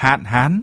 hạn hán.